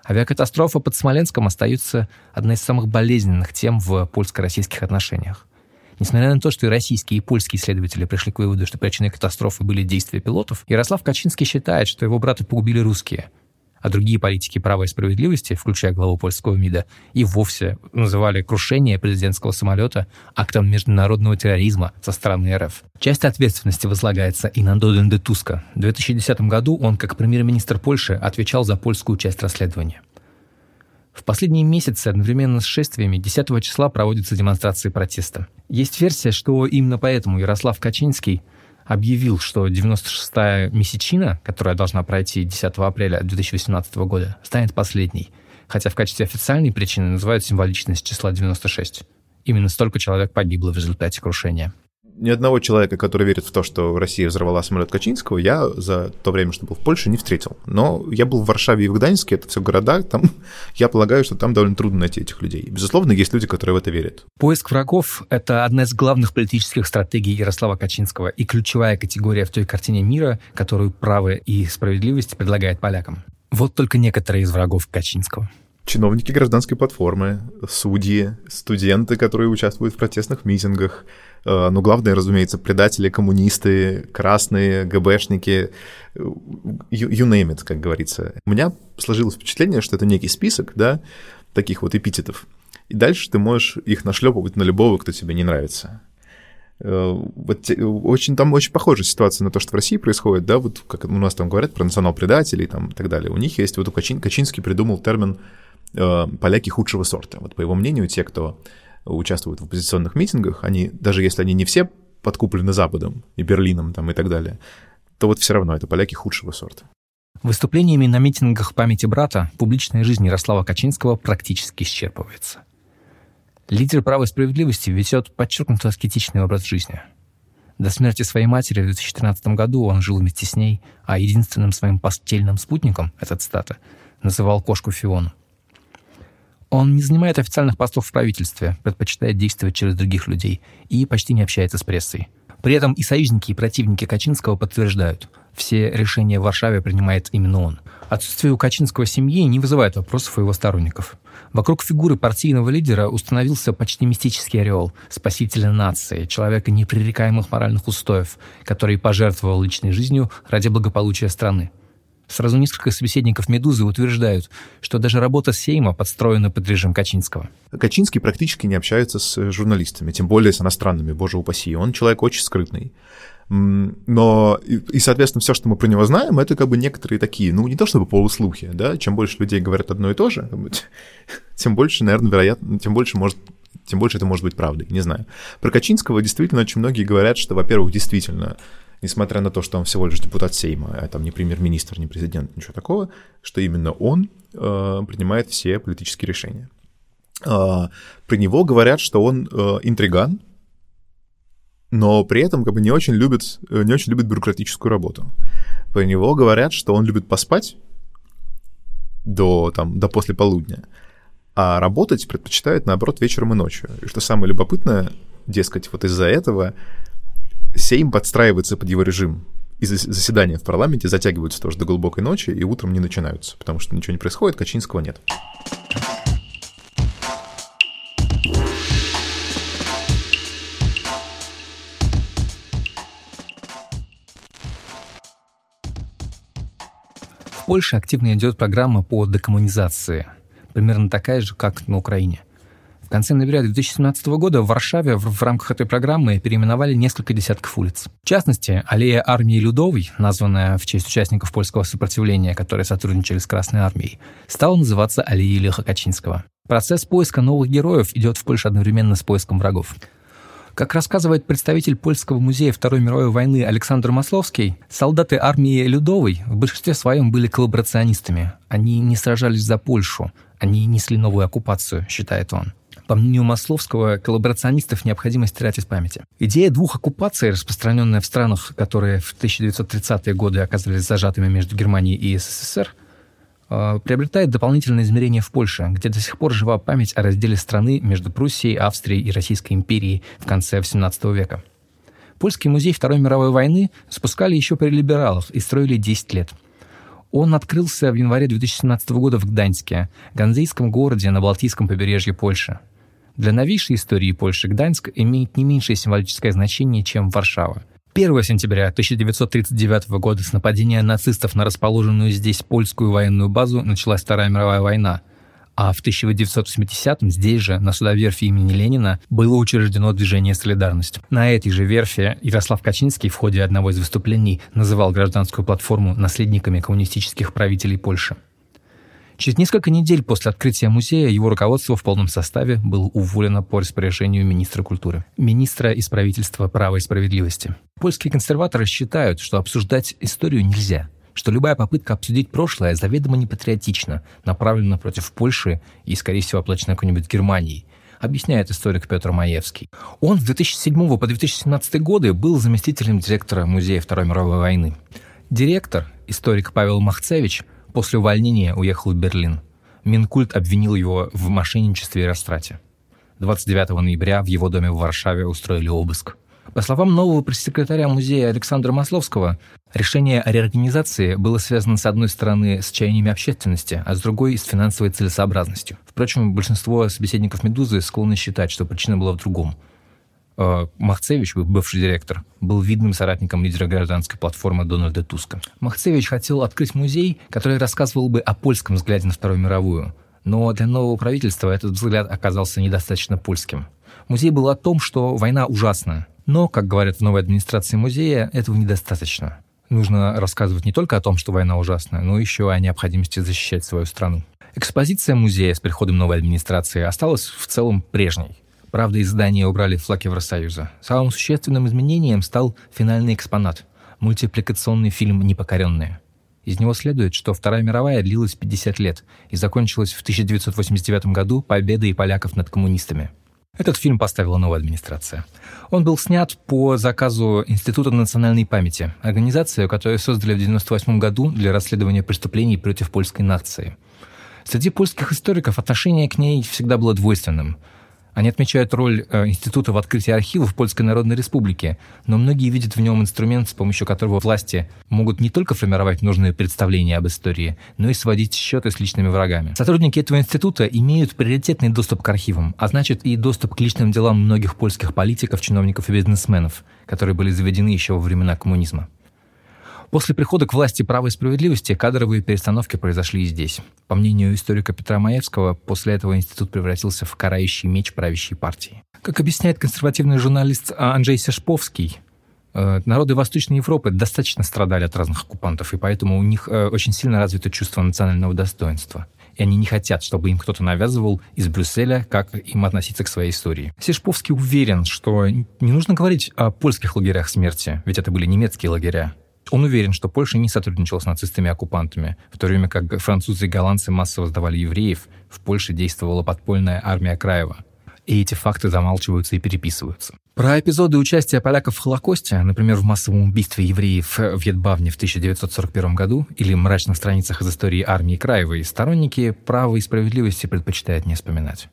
Speaker 1: Авиакатастрофа под Смоленском остается одной из самых болезненных тем в польско-российских отношениях. Несмотря на то, что и российские, и польские исследователи пришли к выводу, что причиной катастрофы были действия пилотов, Ярослав Качинский считает, что его брата погубили русские – а другие политики права и справедливости, включая главу польского МИДа, и вовсе называли крушение президентского самолета актом международного терроризма со стороны РФ. Часть ответственности возлагается и на Доден Туска. В 2010 году он, как премьер-министр Польши, отвечал за польскую часть расследования. В последние месяцы одновременно с шествиями 10 числа проводятся демонстрации протеста. Есть версия, что именно поэтому Ярослав Качинский объявил, что 96-я месячина, которая должна пройти 10 апреля 2018 года, станет последней, хотя в качестве официальной причины называют символичность числа 96. Именно столько человек погибло в результате крушения
Speaker 2: ни одного человека, который верит в то, что Россия взорвала самолет Качинского, я за то время, что был в Польше, не встретил. Но я был в Варшаве и в Гданьске, это все города, там я полагаю, что там довольно трудно найти этих людей. Безусловно, есть люди, которые в это верят.
Speaker 1: Поиск врагов — это одна из главных политических стратегий Ярослава Качинского и ключевая категория в той картине мира, которую право и справедливость предлагает полякам. Вот только некоторые из врагов Качинского.
Speaker 2: Чиновники гражданской платформы, судьи, студенты, которые участвуют в протестных митингах, э, но главное, разумеется, предатели, коммунисты, красные, ГБшники, you, name it, как говорится. У меня сложилось впечатление, что это некий список, да, таких вот эпитетов. И дальше ты можешь их нашлепывать на любого, кто тебе не нравится. Э, вот очень, там очень похожая ситуация на то, что в России происходит, да, вот как у нас там говорят про национал-предателей там, и так далее. У них есть, вот у Качин, Качинский придумал термин «поляки худшего сорта». Вот по его мнению, те, кто участвуют в оппозиционных митингах, они, даже если они не все подкуплены Западом и Берлином там, и так далее, то вот все равно это поляки худшего сорта.
Speaker 1: Выступлениями на митингах памяти брата публичная жизнь Ярослава Качинского практически исчерпывается. Лидер права и справедливости ведет подчеркнуто аскетичный образ жизни. До смерти своей матери в 2013 году он жил вместе с ней, а единственным своим постельным спутником, эта цитата, называл кошку Фиону. Он не занимает официальных постов в правительстве, предпочитает действовать через других людей и почти не общается с прессой. При этом и союзники, и противники Качинского подтверждают, все решения в Варшаве принимает именно он. Отсутствие у Качинского семьи не вызывает вопросов у его сторонников. Вокруг фигуры партийного лидера установился почти мистический ореол спасителя нации, человека непререкаемых моральных устоев, который пожертвовал личной жизнью ради благополучия страны. Сразу несколько собеседников «Медузы» утверждают, что даже работа Сейма подстроена под режим Качинского.
Speaker 2: Качинский практически не общается с журналистами, тем более с иностранными, боже упаси. Он человек очень скрытный. Но, и, и, соответственно, все, что мы про него знаем, это как бы некоторые такие, ну, не то чтобы полуслухи, да, чем больше людей говорят одно и то же, тем больше, наверное, вероятно, тем больше может тем больше это может быть правдой, не знаю. Про Качинского действительно очень многие говорят, что, во-первых, действительно, несмотря на то, что он всего лишь депутат Сейма, а там не премьер-министр, не президент, ничего такого, что именно он э, принимает все политические решения. Э, про него говорят, что он э, интриган, но при этом как бы не очень любит, э, не очень любит бюрократическую работу. По него говорят, что он любит поспать до, там, до после полудня, а работать предпочитает, наоборот, вечером и ночью. И что самое любопытное, дескать, вот из-за этого Сейм подстраивается под его режим. И заседания в парламенте затягиваются тоже до глубокой ночи и утром не начинаются, потому что ничего не происходит, Качинского нет.
Speaker 1: Польше активно идет программа по декоммунизации, примерно такая же, как на Украине. Конце ноября 2017 года в Варшаве в, в рамках этой программы переименовали несколько десятков улиц. В частности, аллея армии Людовой, названная в честь участников польского сопротивления, которые сотрудничали с Красной армией, стала называться аллеей Леха Качинского. Процесс поиска новых героев идет в Польше одновременно с поиском врагов. Как рассказывает представитель Польского музея Второй мировой войны Александр Масловский, солдаты армии Людовой в большинстве своем были коллаборационистами. Они не сражались за Польшу, они несли новую оккупацию, считает он. По мнению Масловского, коллаборационистов необходимо стирать из памяти. Идея двух оккупаций, распространенная в странах, которые в 1930-е годы оказались зажатыми между Германией и СССР, Э, приобретает дополнительное измерение в Польше, где до сих пор жива память о разделе страны между Пруссией, Австрией и Российской империей в конце XVIII века. Польский музей Второй мировой войны спускали еще при либералах и строили 10 лет. Он открылся в январе 2017 года в Гданьске, ганзейском городе на Балтийском побережье Польши. Для новейшей истории Польши Гданьск имеет не меньшее символическое значение, чем Варшава – 1 сентября 1939 года с нападения нацистов на расположенную здесь польскую военную базу началась Вторая мировая война, а в 1980-м здесь же, на судоверфи имени Ленина, было учреждено движение «Солидарность». На этой же верфи Ярослав Качинский в ходе одного из выступлений называл гражданскую платформу наследниками коммунистических правителей Польши. Через несколько недель после открытия музея его руководство в полном составе было уволено по распоряжению министра культуры, министра из правительства права и справедливости. Польские консерваторы считают, что обсуждать историю нельзя, что любая попытка обсудить прошлое заведомо непатриотична, направлена против Польши и, скорее всего, оплачена какой-нибудь Германией, объясняет историк Петр Маевский. Он с 2007 по 2017 годы был заместителем директора Музея Второй мировой войны. Директор, историк Павел Махцевич, После увольнения уехал в Берлин. Минкульт обвинил его в мошенничестве и растрате. 29 ноября в его доме в Варшаве устроили обыск. По словам нового пресс-секретаря музея Александра Масловского, Решение о реорганизации было связано с одной стороны с чаяниями общественности, а с другой — с финансовой целесообразностью. Впрочем, большинство собеседников «Медузы» склонны считать, что причина была в другом. Э, Махцевич, бывший директор, был видным соратником лидера гражданской платформы Дональда Туска. Махцевич хотел открыть музей, который рассказывал бы о польском взгляде на Вторую мировую. Но для нового правительства этот взгляд оказался недостаточно польским. Музей был о том, что война ужасна. Но, как говорят в новой администрации музея, этого недостаточно нужно рассказывать не только о том, что война ужасная, но еще о необходимости защищать свою страну. Экспозиция музея с приходом новой администрации осталась в целом прежней. Правда, из здания убрали флаг Евросоюза. Самым существенным изменением стал финальный экспонат — мультипликационный фильм «Непокоренные». Из него следует, что Вторая мировая длилась 50 лет и закончилась в 1989 году победой поляков над коммунистами — этот фильм поставила новая администрация. Он был снят по заказу Института национальной памяти, организацию, которую создали в 1998 году для расследования преступлений против польской нации. Среди польских историков отношение к ней всегда было двойственным – они отмечают роль э, института в открытии архивов Польской Народной Республики, но многие видят в нем инструмент, с помощью которого власти могут не только формировать нужные представления об истории, но и сводить счеты с личными врагами. Сотрудники этого института имеют приоритетный доступ к архивам, а значит и доступ к личным делам многих польских политиков, чиновников и бизнесменов, которые были заведены еще во времена коммунизма. После прихода к власти права и справедливости кадровые перестановки произошли и здесь. По мнению историка Петра Маевского, после этого институт превратился в карающий меч правящей партии. Как объясняет консервативный журналист Анджей Сешповский, э, народы Восточной Европы достаточно страдали от разных оккупантов, и поэтому у них э, очень сильно развито чувство национального достоинства. И они не хотят, чтобы им кто-то навязывал из Брюсселя, как им относиться к своей истории. Сешповский уверен, что не нужно говорить о польских лагерях смерти, ведь это были немецкие лагеря. Он уверен, что Польша не сотрудничала с нацистами-оккупантами, в то время как французы и голландцы массово сдавали евреев, в Польше действовала подпольная армия Краева. И эти факты замалчиваются и переписываются. Про эпизоды участия поляков в Холокосте, например, в массовом убийстве евреев в Едбавне в 1941 году или мрачных страницах из истории армии Краевой, сторонники права и справедливости предпочитают не вспоминать.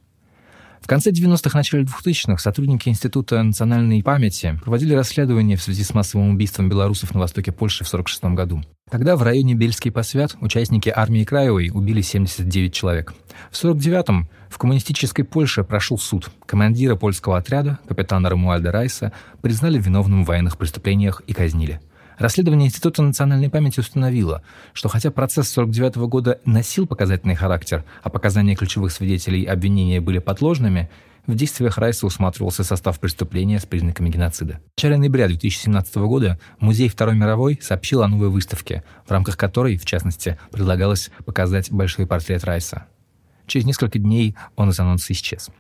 Speaker 1: В конце 90-х, начале 2000-х сотрудники Института национальной памяти проводили расследование в связи с массовым убийством белорусов на востоке Польши в 1946 году. Тогда в районе Бельский посвят участники армии Краевой убили 79 человек. В 1949-м в коммунистической Польше прошел суд. Командира польского отряда, капитана Рамуальда Райса, признали виновным в военных преступлениях и казнили. Расследование Института национальной памяти установило, что хотя процесс 49 года носил показательный характер, а показания ключевых свидетелей обвинения были подложными, в действиях Райса усматривался состав преступления с признаками геноцида. В начале ноября 2017 года Музей Второй мировой сообщил о новой выставке, в рамках которой, в частности, предлагалось показать большой портрет Райса. Через несколько дней он из анонса исчез.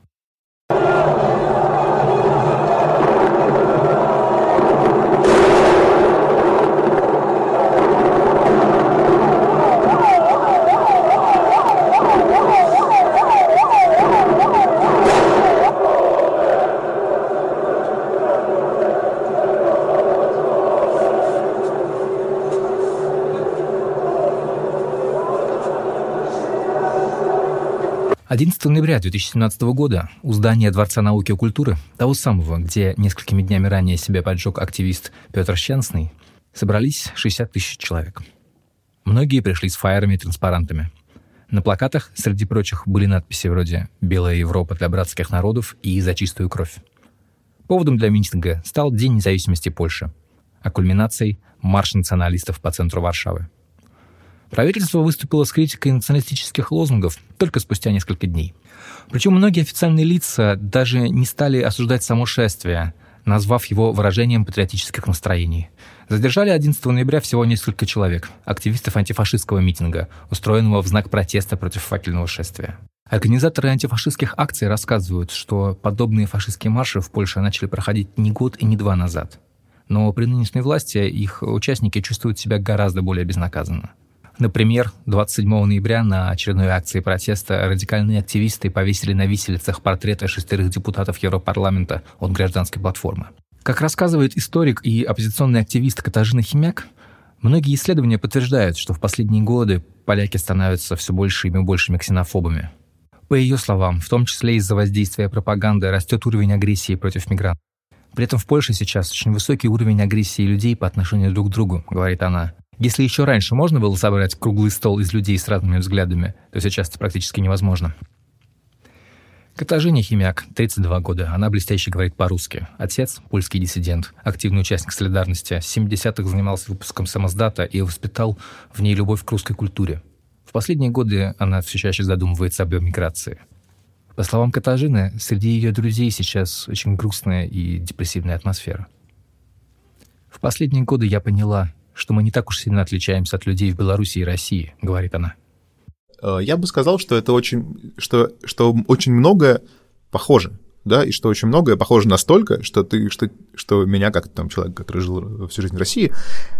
Speaker 1: 11 ноября 2017 года у здания Дворца науки и культуры, того самого, где несколькими днями ранее себя поджег активист Петр Щенсный, собрались 60 тысяч человек. Многие пришли с фаерами и транспарантами. На плакатах, среди прочих, были надписи вроде «Белая Европа для братских народов» и «За чистую кровь». Поводом для митинга стал День независимости Польши, а кульминацией — марш националистов по центру Варшавы — Правительство выступило с критикой националистических лозунгов только спустя несколько дней. Причем многие официальные лица даже не стали осуждать само шествие, назвав его выражением патриотических настроений. Задержали 11 ноября всего несколько человек, активистов антифашистского митинга, устроенного в знак протеста против факельного шествия. Организаторы антифашистских акций рассказывают, что подобные фашистские марши в Польше начали проходить не год и не два назад. Но при нынешней власти их участники чувствуют себя гораздо более безнаказанно. Например, 27 ноября на очередной акции протеста радикальные активисты повесили на виселицах портреты шестерых депутатов Европарламента от гражданской платформы. Как рассказывает историк и оппозиционный активист Катажина Химяк, многие исследования подтверждают, что в последние годы поляки становятся все большими и большими ксенофобами. По ее словам, в том числе из-за воздействия пропаганды растет уровень агрессии против мигрантов. При этом в Польше сейчас очень высокий уровень агрессии людей по отношению друг к другу, говорит она. Если еще раньше можно было собрать круглый стол из людей с разными взглядами, то сейчас это практически невозможно. Катажине Химяк, 32 года. Она блестяще говорит по-русски. Отец — польский диссидент, активный участник солидарности. С 70-х занимался выпуском самоздата и воспитал в ней любовь к русской культуре. В последние годы она все чаще задумывается об эмиграции. По словам Катажины, среди ее друзей сейчас очень грустная и депрессивная атмосфера. В последние годы я поняла, что мы не так уж сильно отличаемся от людей в Беларуси и России, говорит она.
Speaker 2: Э, я бы сказал, что это очень, что, что очень многое похоже, да, и что очень многое похоже настолько, что ты, что, что меня, как там человек, который жил всю жизнь в России,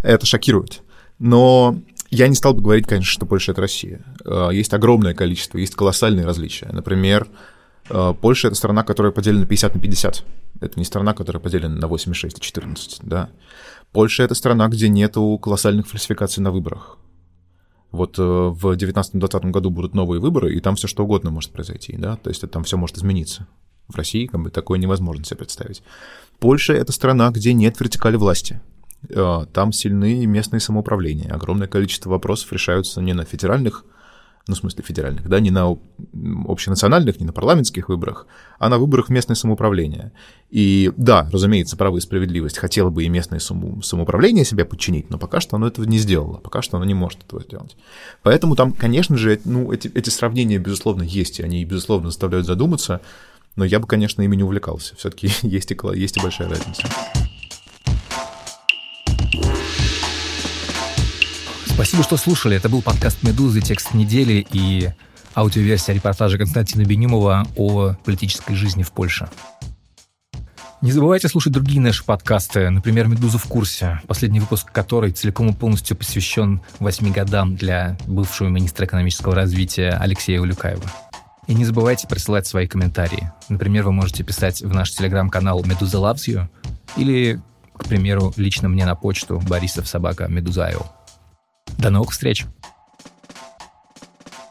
Speaker 2: это шокирует. Но я не стал бы говорить, конечно, что Польша — это Россия. Э, есть огромное количество, есть колоссальные различия. Например, Польша — это страна, которая поделена 50 на 50. Это не страна, которая поделена на 86 и 14, да. Польша — это страна, где нету колоссальных фальсификаций на выборах. Вот э, в 19-20 году будут новые выборы, и там все что угодно может произойти, да, то есть там все может измениться. В России как бы такое невозможно себе представить. Польша — это страна, где нет вертикали власти. Э, там сильны местные самоуправления. Огромное количество вопросов решаются не на федеральных ну, в смысле федеральных, да, не на общенациональных, не на парламентских выборах, а на выборах местное самоуправление. И да, разумеется, право и справедливость хотела бы и местное самоуправление себя подчинить, но пока что оно этого не сделало, пока что оно не может этого сделать. Поэтому там, конечно же, ну, эти, эти сравнения, безусловно, есть, и они, безусловно, заставляют задуматься, но я бы, конечно, ими не увлекался. Все-таки есть и, есть и большая разница.
Speaker 1: Спасибо, что слушали. Это был подкаст «Медузы. Текст недели» и аудиоверсия репортажа Константина Бенюмова о политической жизни в Польше. Не забывайте слушать другие наши подкасты, например, «Медуза в курсе», последний выпуск которой целиком и полностью посвящен восьми годам для бывшего министра экономического развития Алексея Улюкаева. И не забывайте присылать свои комментарии. Например, вы можете писать в наш телеграм-канал «Медуза loves you» или, к примеру, лично мне на почту борисов собака медузайл. До новых встреч!